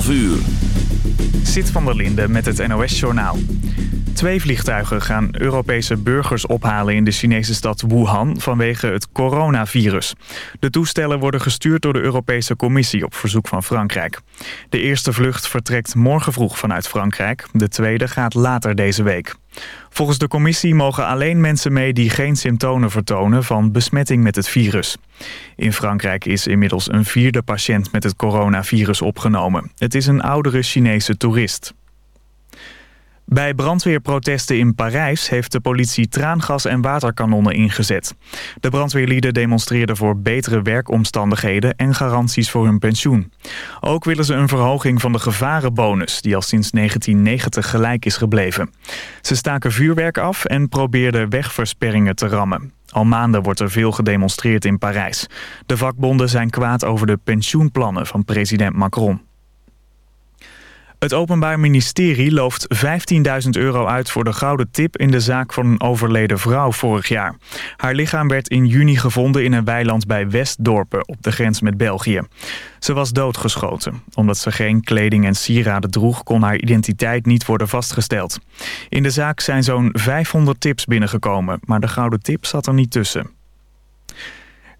12 uur. Zit van der Linde met het NOS-journaal. Twee vliegtuigen gaan Europese burgers ophalen in de Chinese stad Wuhan vanwege het coronavirus. De toestellen worden gestuurd door de Europese Commissie op verzoek van Frankrijk. De eerste vlucht vertrekt morgen vroeg vanuit Frankrijk. De tweede gaat later deze week. Volgens de commissie mogen alleen mensen mee die geen symptomen vertonen van besmetting met het virus. In Frankrijk is inmiddels een vierde patiënt met het coronavirus opgenomen. Het is een oudere Chinese toerist. Bij brandweerprotesten in Parijs heeft de politie traangas en waterkanonnen ingezet. De brandweerlieden demonstreerden voor betere werkomstandigheden en garanties voor hun pensioen. Ook willen ze een verhoging van de gevarenbonus, die al sinds 1990 gelijk is gebleven. Ze staken vuurwerk af en probeerden wegversperringen te rammen. Al maanden wordt er veel gedemonstreerd in Parijs. De vakbonden zijn kwaad over de pensioenplannen van president Macron. Het Openbaar Ministerie looft 15.000 euro uit voor de gouden tip in de zaak van een overleden vrouw vorig jaar. Haar lichaam werd in juni gevonden in een weiland bij Westdorpen op de grens met België. Ze was doodgeschoten. Omdat ze geen kleding en sieraden droeg kon haar identiteit niet worden vastgesteld. In de zaak zijn zo'n 500 tips binnengekomen, maar de gouden tip zat er niet tussen.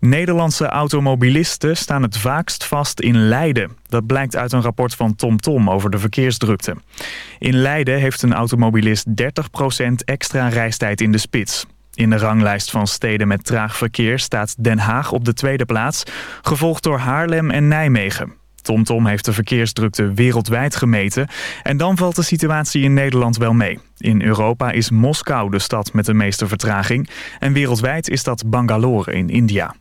Nederlandse automobilisten staan het vaakst vast in Leiden. Dat blijkt uit een rapport van TomTom Tom over de verkeersdrukte. In Leiden heeft een automobilist 30% extra reistijd in de spits. In de ranglijst van steden met traag verkeer staat Den Haag op de tweede plaats... gevolgd door Haarlem en Nijmegen. TomTom Tom heeft de verkeersdrukte wereldwijd gemeten... en dan valt de situatie in Nederland wel mee. In Europa is Moskou de stad met de meeste vertraging... en wereldwijd is dat Bangalore in India.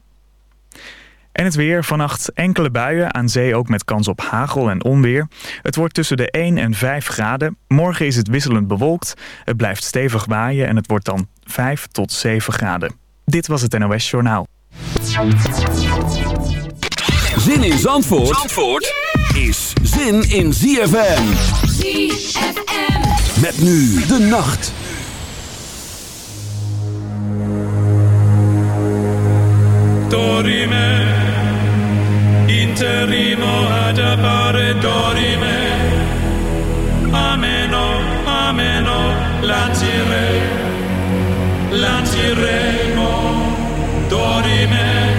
En het weer. Vannacht enkele buien. Aan zee ook met kans op hagel en onweer. Het wordt tussen de 1 en 5 graden. Morgen is het wisselend bewolkt. Het blijft stevig waaien en het wordt dan 5 tot 7 graden. Dit was het NOS Journaal. Zin in Zandvoort, Zandvoort is zin in ZFM. ZFM. Met nu de nacht. Dorime interrimo ad appare dorime ameno ameno lancire lanciremo dorime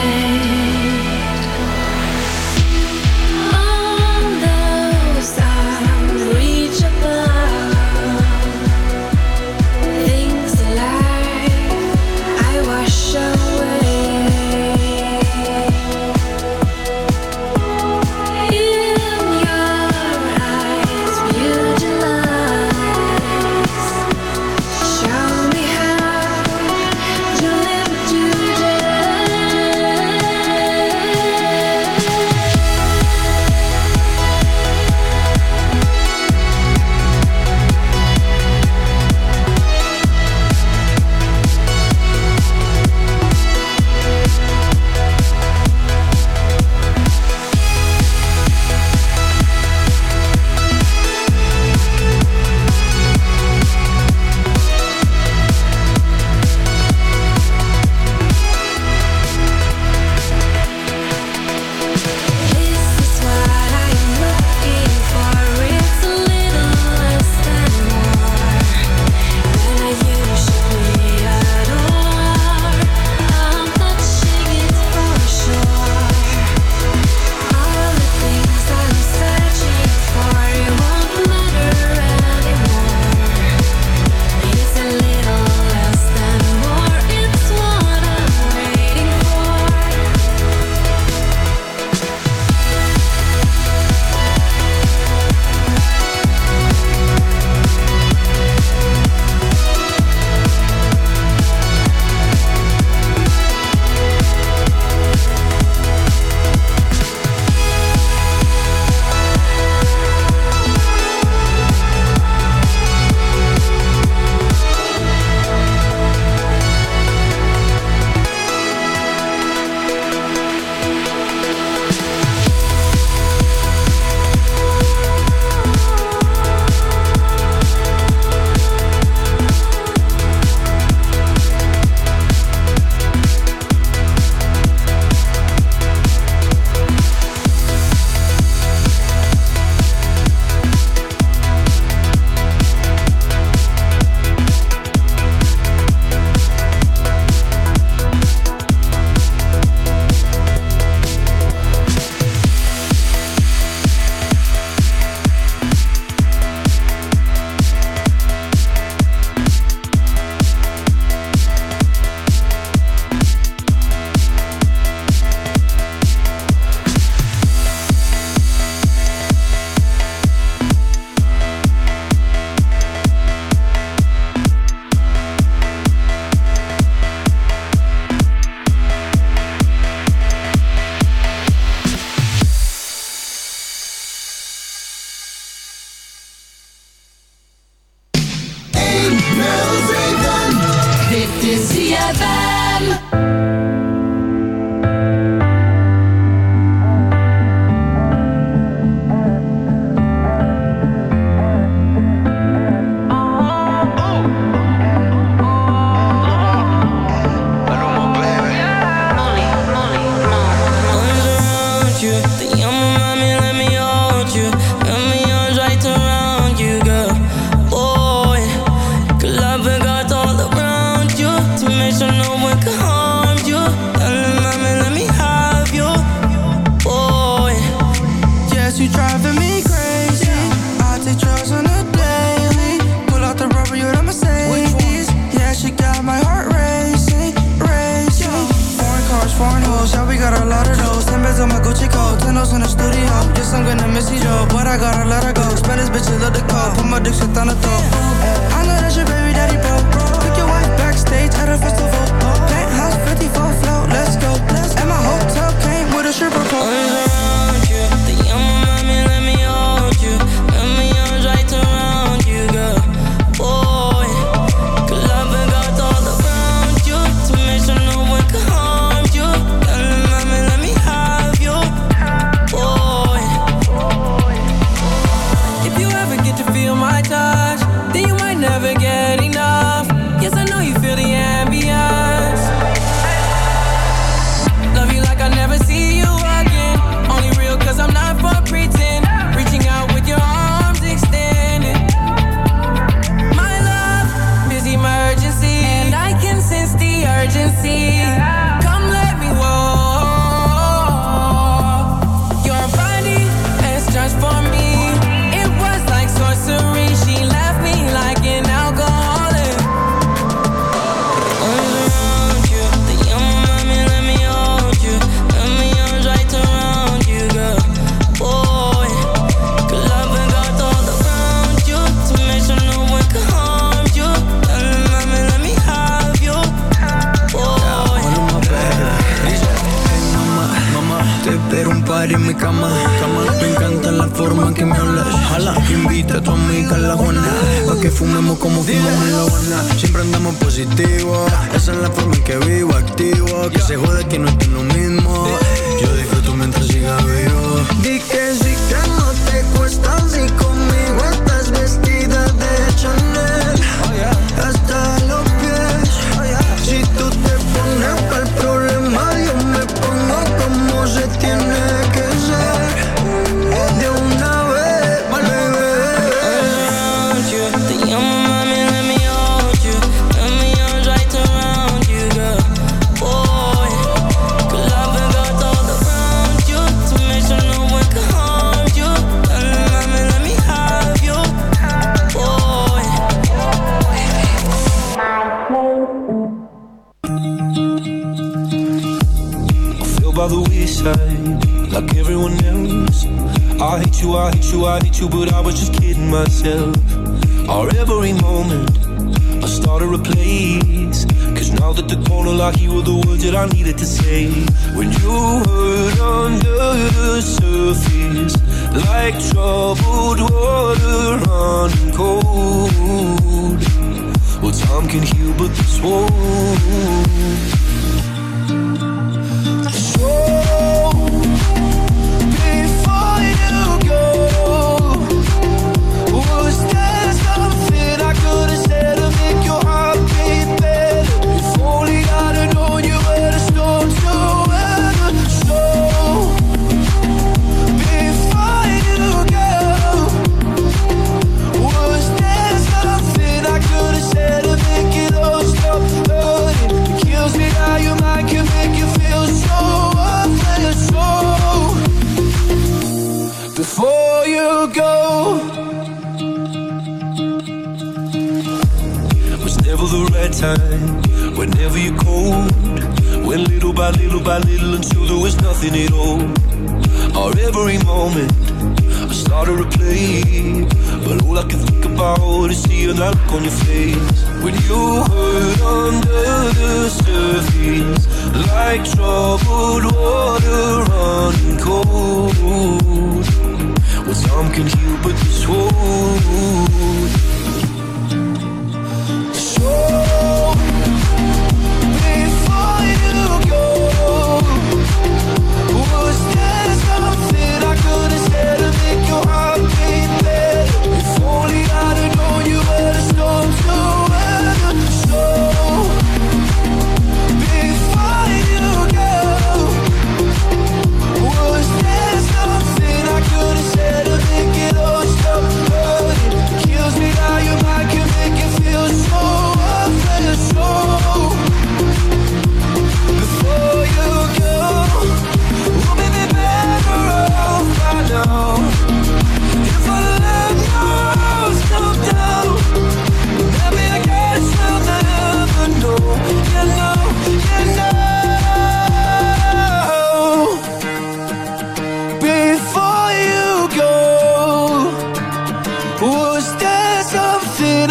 наркоман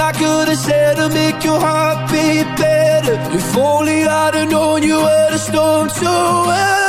Nothing I could have said to make your heart beat better. If only I'd have known you were the storm to end.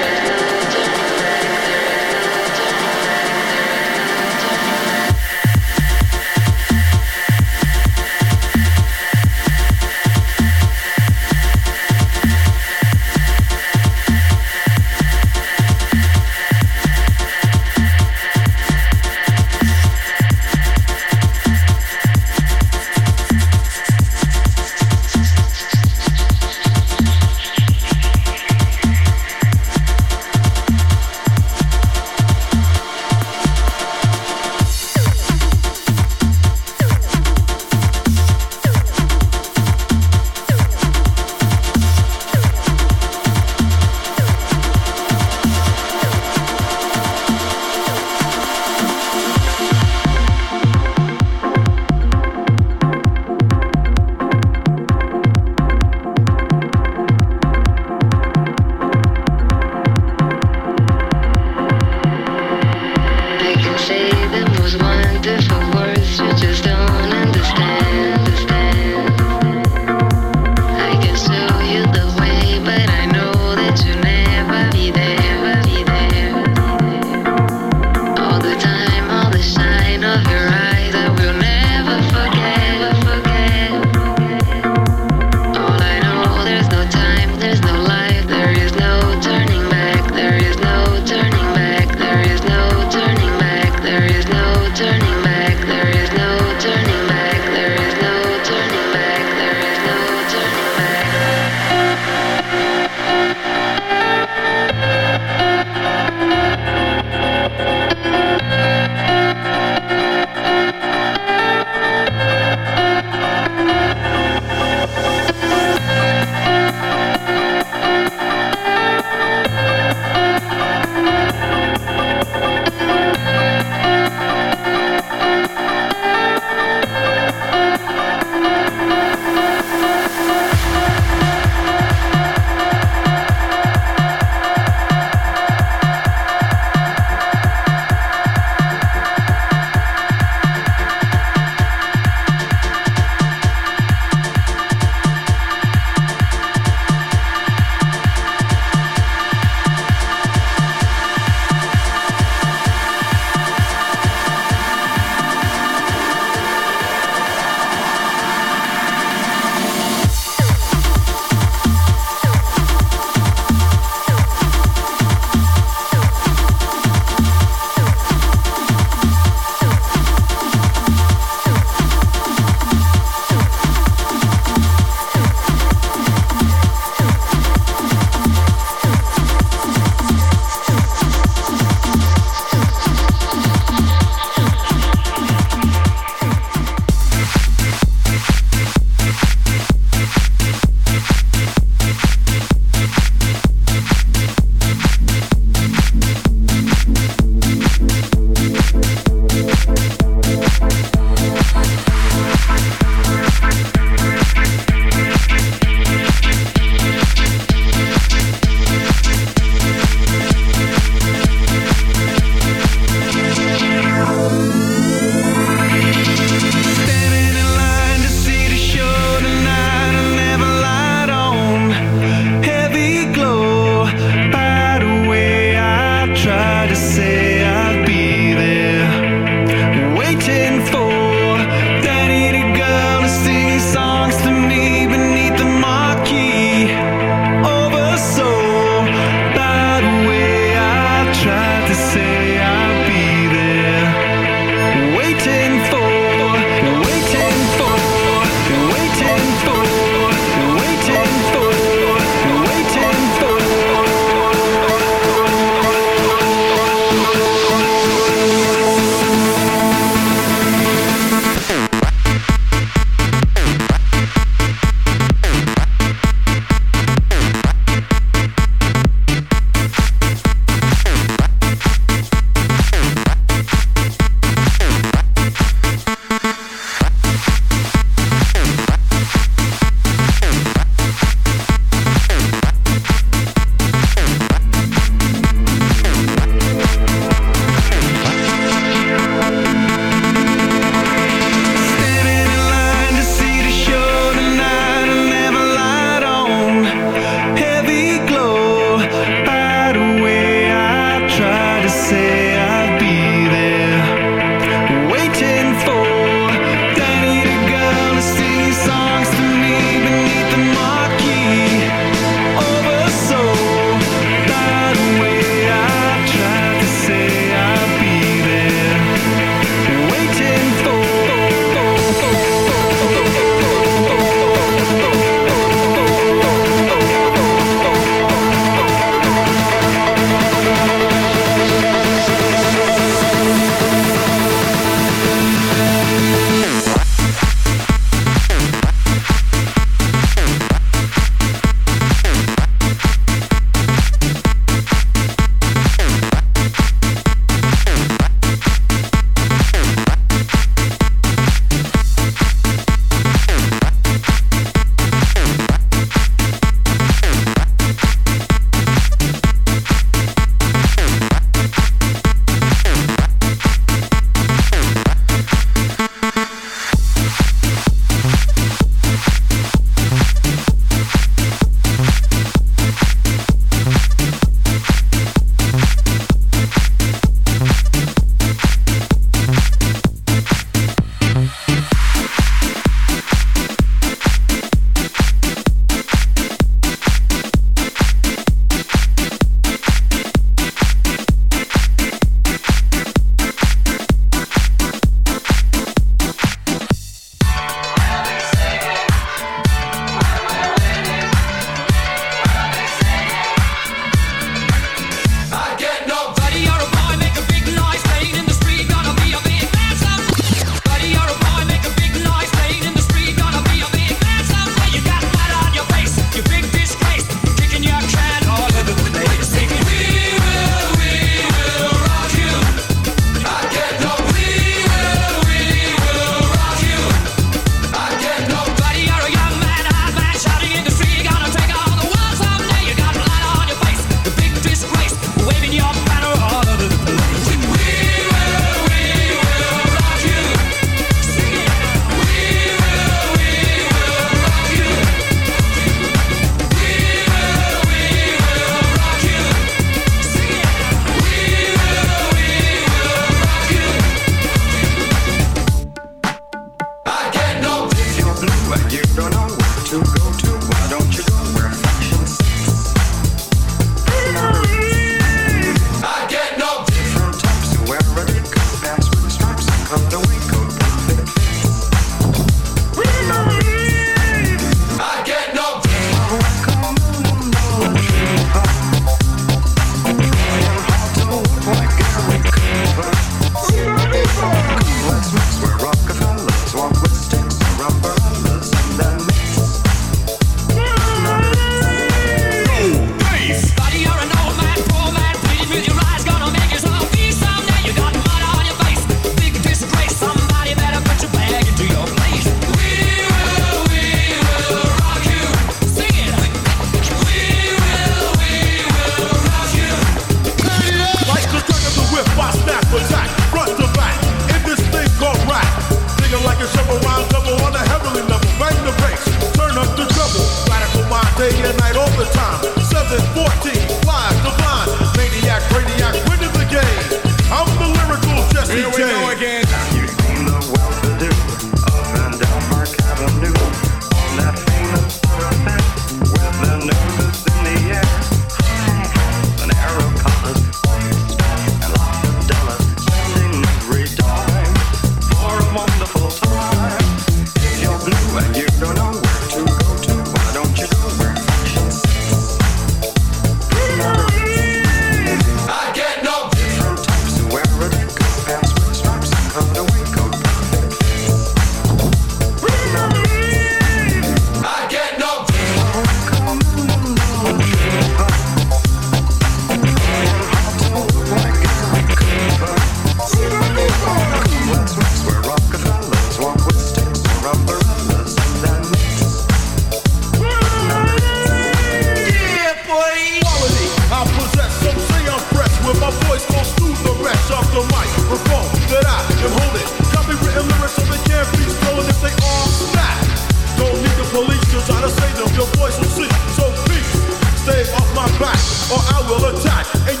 or I will attack. And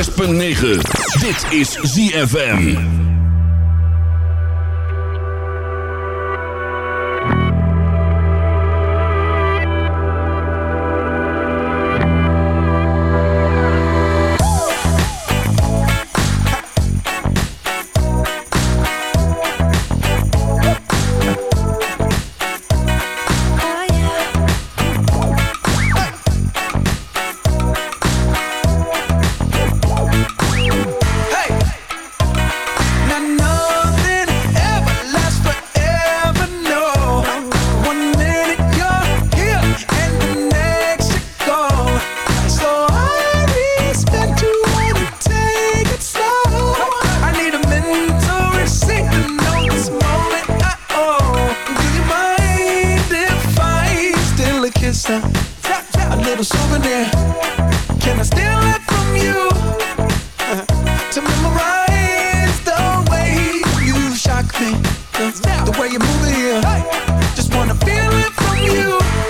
6.9. Dit is ZFM. little souvenir. Can I steal it from you? To memorize the way you shock me. The, way you move it here. Just wanna feel it from you.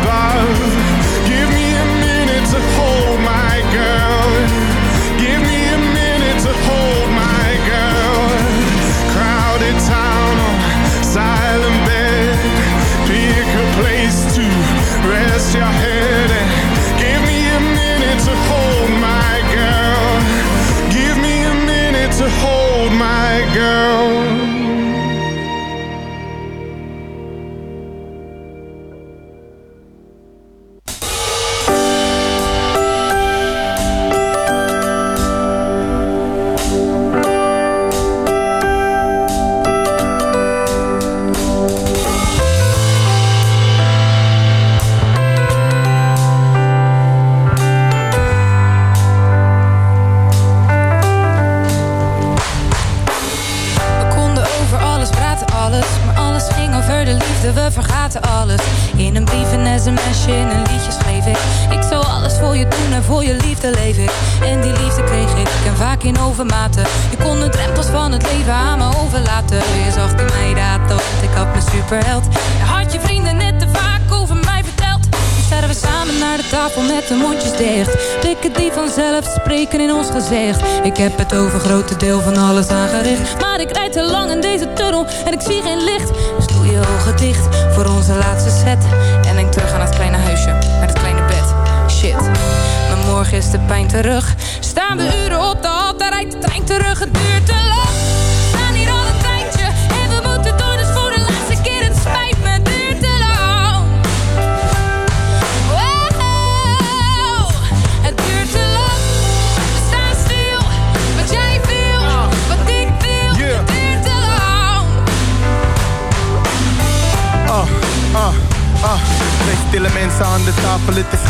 time, in ons gezicht. Ik heb het over grote deel van alles aangericht. Maar ik rijd te lang in deze tunnel en ik zie geen licht. Dus doe je ogen dicht voor onze laatste set. En denk terug aan het kleine huisje, met het kleine bed. Shit, maar morgen is de pijn terug. Staan we uren op de hal, rijdt de trein terug. Het duurt off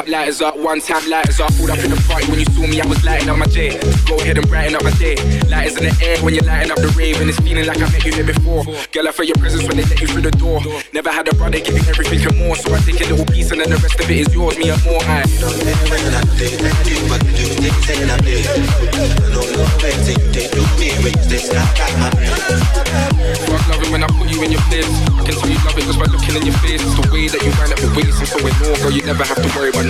up, lighters up, one time lighters up. Pulled up in the party when you saw me, I was lighting up my day. Go ahead and brighten up my day. Lighters in the air when you're lighting up the rave, and it's feeling like I met you here before. Girl, I felt your presence when they let you through the door. Never had a brother give you everything and more, so I take a little piece and then the rest of it is yours, me and more. I Fuck loving when I put you in your place. I can tell you love it just by looking in your face. It's the way that you wind up your waist, I'm so in awe, girl. You never have to worry about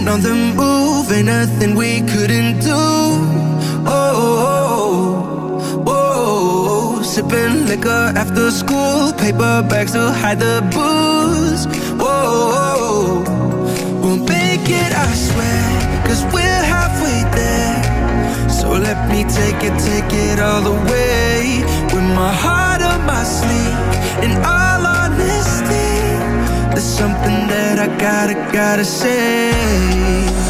been on the move, ain't nothing we couldn't do. Oh, oh, oh, oh. sipping liquor after school, paper bags to hide the gotta, gotta say.